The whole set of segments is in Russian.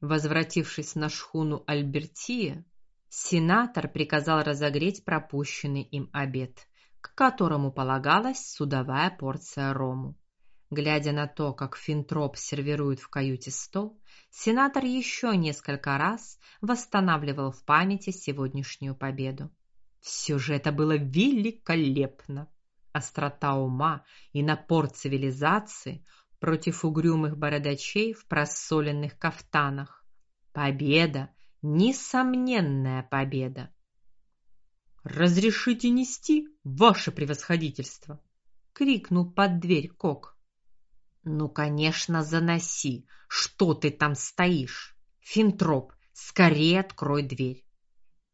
Возвратившись на шхуну Альбертия, сенатор приказал разогреть пропущенный им обед, к которому полагалась судовая порция рому. Глядя на то, как Финтроп сервирует в каюте стол, сенатор еще несколько раз восстанавливал в памяти сегодняшнюю победу. Все же это было великолепно. Острота ума и напор цивилизации против угрюмых бородачей в просоленных кафтанах. Победа, несомненная победа. Разрешите нести, ваше превосходительство, крикнул под дверь Кок. Ну, конечно, заноси. Что ты там стоишь? Финтроп, скорее открой дверь.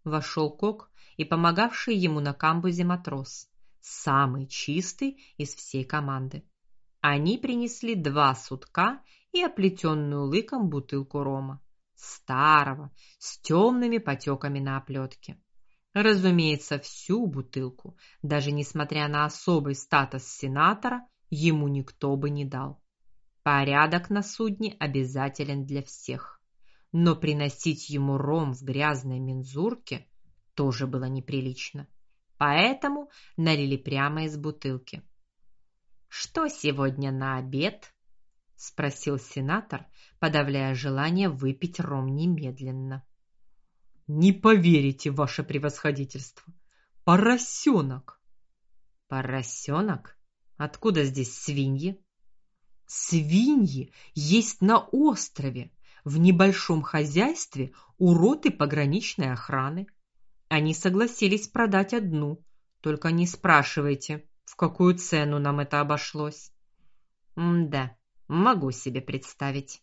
Вошел Кок и помогавший ему на камбузе матрос, самый чистый из всей команды. Они принесли два сутка и оплетенную лыком бутылку рома, старого, с темными потеками на оплетке. Разумеется, всю бутылку, даже несмотря на особый статус сенатора, ему никто бы не дал. Порядок на судне обязателен для всех. Но приносить ему ром в грязной мензурке тоже было неприлично. Поэтому налили прямо из бутылки. Что сегодня на обед? спросил сенатор, подавляя желание выпить ром немедленно. Не поверите, ваше превосходительство. Поросенок. Поросенок? Откуда здесь свиньи? Свиньи есть на острове, в небольшом хозяйстве у роты пограничной охраны. Они согласились продать одну. Только не спрашивайте, в какую цену нам это обошлось. да, могу себе представить.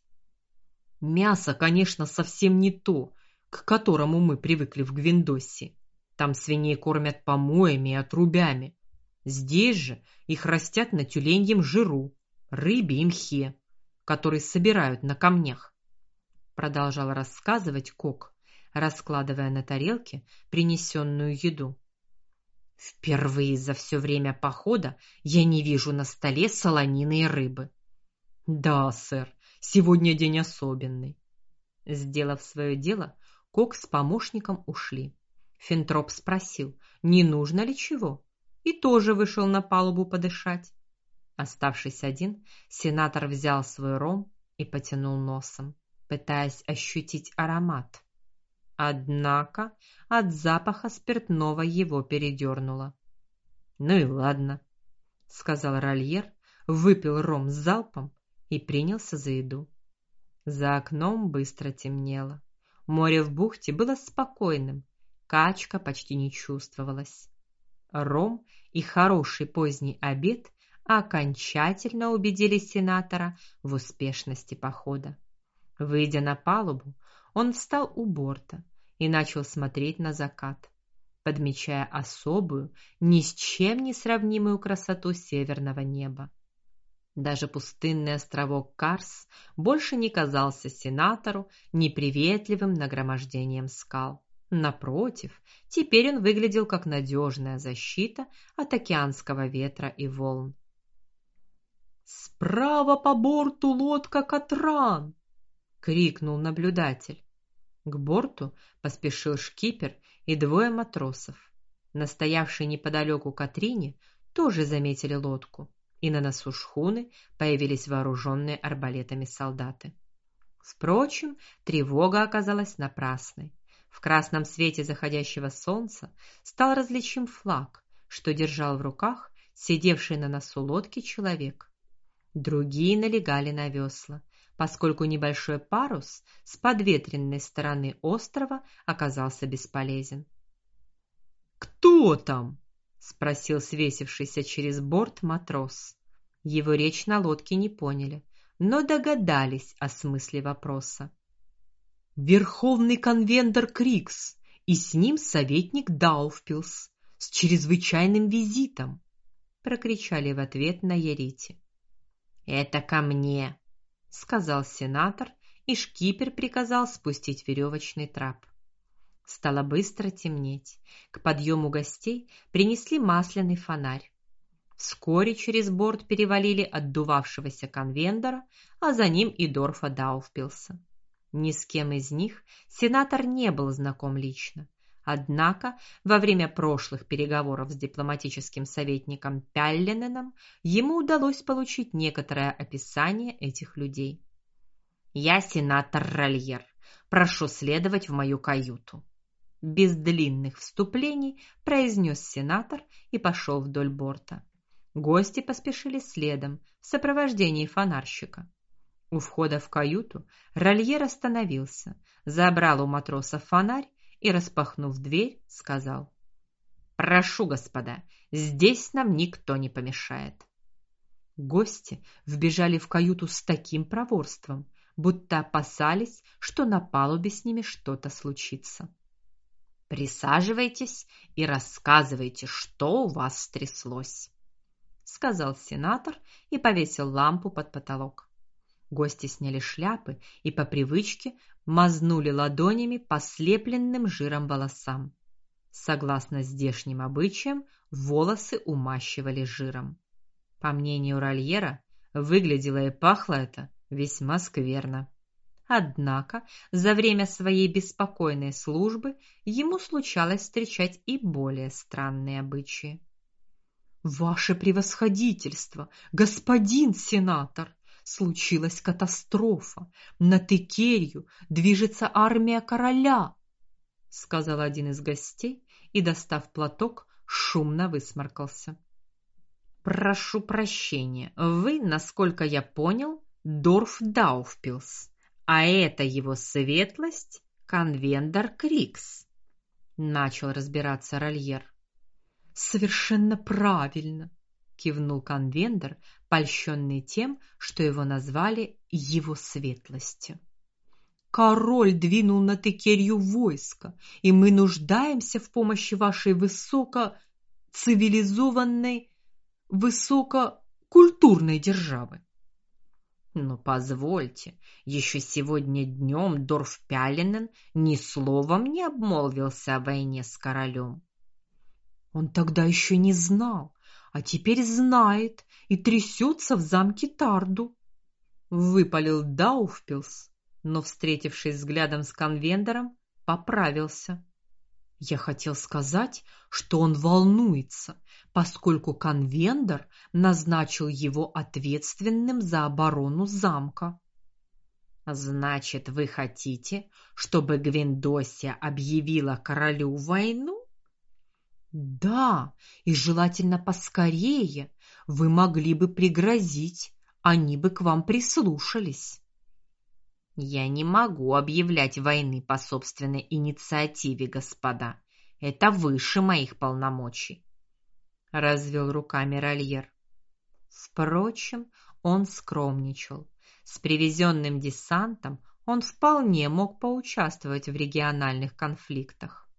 Мясо, конечно, совсем не то, к которому мы привыкли в Гвиндосе. Там свиней кормят помоями и отрубями. Здесь же их растят на тюленьем жиру, рыбе и мхе, который собирают на камнях. Продолжал рассказывать Кок, раскладывая на тарелке принесенную еду. Впервые за все время похода я не вижу на столе солонины и рыбы. Да, сэр, сегодня день особенный. Сделав свое дело, Кок с помощником ушли. Финтроп спросил, не нужно ли чего, и тоже вышел на палубу подышать. Оставшись один, сенатор взял свой ром и потянул носом, пытаясь ощутить аромат. Однако от запаха спиртного его передернуло. Ну и ладно, сказал Рольер, выпил ром с залпом и принялся за еду. За окном быстро темнело. Море в бухте было спокойным, качка почти не чувствовалась. Ром и хороший поздний обед окончательно убедили сенатора в успешности похода. Выйдя на палубу, он встал у борта и начал смотреть на закат, подмечая особую, ни с чем не сравнимую красоту северного неба. Даже пустынный островок Карс больше не казался сенатору неприветливым нагромождением скал. Напротив, теперь он выглядел как надежная защита от океанского ветра и волн. Справа по борту лодка Катран, крикнул наблюдатель. К борту поспешил шкипер и двое матросов. Настоявшие неподалеку Катрине тоже заметили лодку, и на носу шхуны появились вооруженные арбалетами солдаты. Впрочем, тревога оказалась напрасной. В красном свете заходящего солнца стал различим флаг, что держал в руках сидевший на носу лодки человек. Другие налегали на весла, поскольку небольшой парус с подветренной стороны острова оказался бесполезен. Кто там? спросил свесившийся через борт матрос. Его речь на лодке не поняли, но догадались о смысле вопроса. Верховный конвендор Крикс и с ним советник Дауфпилс с чрезвычайным визитом, прокричали в ответ на Ярите. Это ко мне, сказал сенатор, и шкипер приказал спустить веревочный трап. Стало быстро темнеть. К подъему гостей принесли масляный фонарь. Вскоре через борт перевалили отдувавшегося конвендора, а за ним и Дорфа Дауфпилса. Ни с кем из них сенатор не был знаком лично. Однако во время прошлых переговоров с дипломатическим советником Пяллененом ему удалось получить некоторое описание этих людей. Я сенатор Рольер. Прошу следовать в мою каюту. Без длинных вступлений произнес сенатор и пошел вдоль борта. Гости поспешили следом в сопровождении фонарщика. У входа в каюту Рольер остановился, забрал у матроса фонарь и, распахнув дверь, сказал: "Прошу, господа, здесь нам никто не помешает". Гости вбежали в каюту с таким проворством, будто опасались, что на палубе с ними что-то случится. Присаживайтесь и рассказывайте, что у вас стряслось, сказал сенатор и повесил лампу под потолок. Гости сняли шляпы и по привычке мазнули ладонями по слепленным жиром волосам. Согласно здешним обычаям, волосы умащивали жиром. По мнению Рольера, выглядело и пахло это весьма скверно. Однако, за время своей беспокойной службы ему случалось встречать и более странные обычаи. Ваше превосходительство, господин сенатор, случилась катастрофа. На Текерию движется армия короля, сказал один из гостей и, достав платок, шумно высморкался. Прошу прощения. Вы, насколько я понял, Дорф Дауфпилс а это его светлость конвендор Крикс. Начал разбираться Рольер. Совершенно правильно, кивнул конвендор, польщенный тем, что его назвали его светлостью. Король двинул на Текерию войско, и мы нуждаемся в помощи вашей высоко цивилизованной, высококультурной державы. Но позвольте, еще сегодня днем Дорф Пялинен ни словом не обмолвился о войне с королем. Он тогда еще не знал, а теперь знает и трясется в замке Тарду. Выпалил Дауфпилс, но встретившись взглядом с конвендором, поправился. Я хотел сказать, что он волнуется, поскольку конвендор назначил его ответственным за оборону замка. Значит, вы хотите, чтобы Гвиндосия объявила королю войну? Да, и желательно поскорее. Вы могли бы пригрозить, они бы к вам прислушались. Я не могу объявлять войны по собственной инициативе, господа. Это выше моих полномочий. Развел руками Рольер. Впрочем, он скромничал. С привезенным десантом он вполне мог поучаствовать в региональных конфликтах.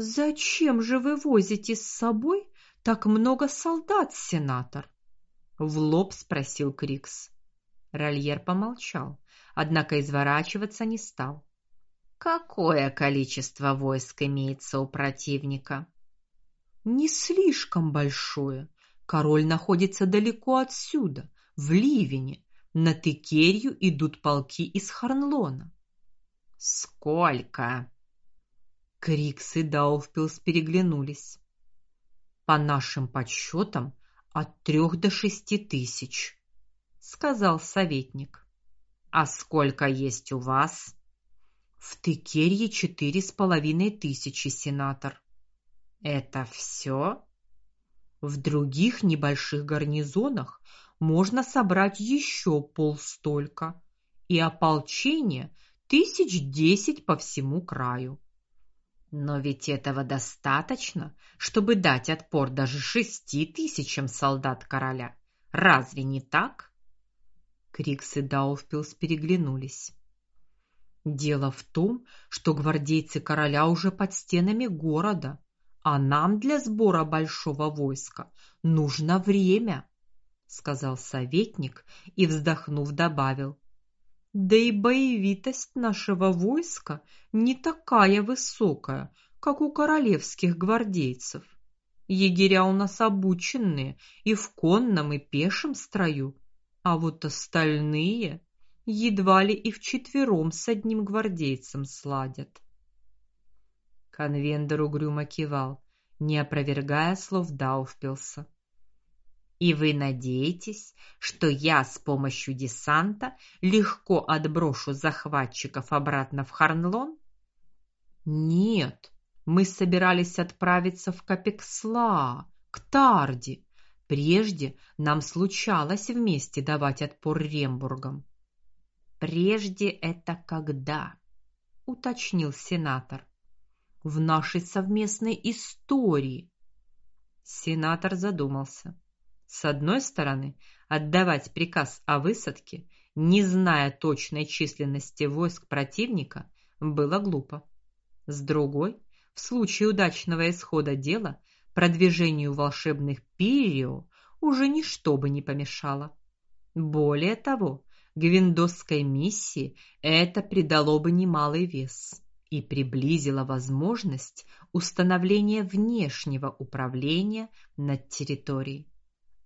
Зачем же вы возите с собой так много солдат, сенатор? в лоб спросил Крикс. Рольер помолчал, однако изворачиваться не стал. Какое количество войск имеется у противника? Не слишком большое. Король находится далеко отсюда, в Ливине. На Текерию идут полки из Харнлона. Сколько? Крикс и Дауфпилс переглянулись. По нашим подсчетам, от трех до шести тысяч, сказал советник. А сколько есть у вас? В Тыкерье четыре с половиной тысячи, сенатор. Это все? В других небольших гарнизонах можно собрать еще полстолько, и ополчение тысяч десять по всему краю. Но ведь этого достаточно, чтобы дать отпор даже шести тысячам солдат короля. Разве не так? Крикс и Дауфпилс переглянулись. Дело в том, что гвардейцы короля уже под стенами города, а нам для сбора большого войска нужно время, сказал советник и вздохнув добавил: да и боевитость нашего войска не такая высокая, как у королевских гвардейцев. Егеря у нас обученные и в конном, и пешем строю, а вот остальные едва ли и вчетвером с одним гвардейцем сладят. Конвендер угрюмо кивал, не опровергая слов Дауфпилса. И вы надеетесь, что я с помощью десанта легко отброшу захватчиков обратно в Харнлон? Нет, мы собирались отправиться в Капексла, к Тарди. Прежде нам случалось вместе давать отпор Рембургам. Прежде это когда? уточнил сенатор. В нашей совместной истории. Сенатор задумался. С одной стороны, отдавать приказ о высадке, не зная точной численности войск противника, было глупо. С другой, в случае удачного исхода дела, продвижению волшебных Пирио уже ничто бы не помешало. Более того, гвиндосской миссии это придало бы немалый вес и приблизило возможность установления внешнего управления над территорией.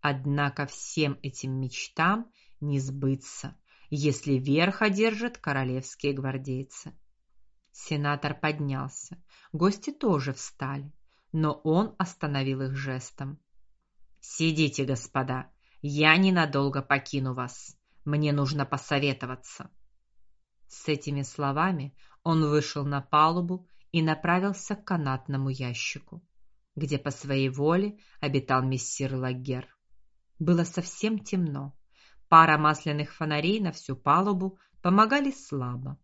Однако всем этим мечтам не сбыться, если верх одержат королевские гвардейцы. Сенатор поднялся. Гости тоже встали, но он остановил их жестом. Сидите, господа. Я ненадолго покину вас. Мне нужно посоветоваться. С этими словами он вышел на палубу и направился к канатному ящику, где по своей воле обитал мессир Лагер. Было совсем темно. Пара масляных фонарей на всю палубу помогали слабо.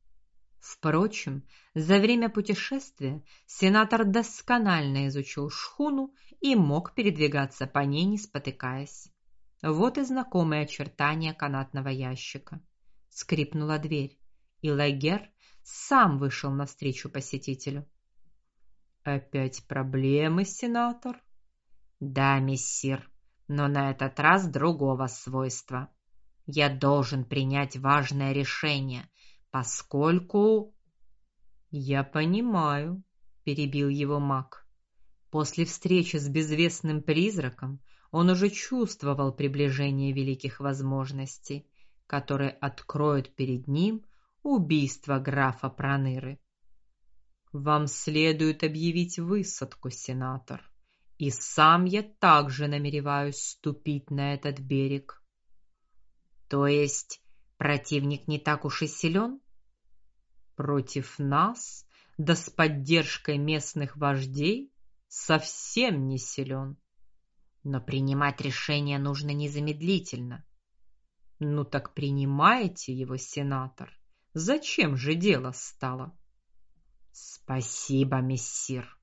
Впрочем, за время путешествия сенатор досконально изучил шхуну и мог передвигаться по ней не спотыкаясь. Вот и знакомые очертания канатного ящика. Скрипнула дверь, и Лагер сам вышел навстречу посетителю. Опять проблемы, сенатор? Да, мессир но на этот раз другого свойства. Я должен принять важное решение, поскольку Я понимаю, перебил его маг. После встречи с безвестным призраком он уже чувствовал приближение великих возможностей, которые откроют перед ним убийство графа Проныры. Вам следует объявить высадку, сенатор. И сам я также намереваюсь ступить на этот берег. То есть противник не так уж и силен? Против нас, да с поддержкой местных вождей, совсем не силен. Но принимать решение нужно незамедлительно. Ну так принимайте его, сенатор. Зачем же дело стало? Спасибо, мессир.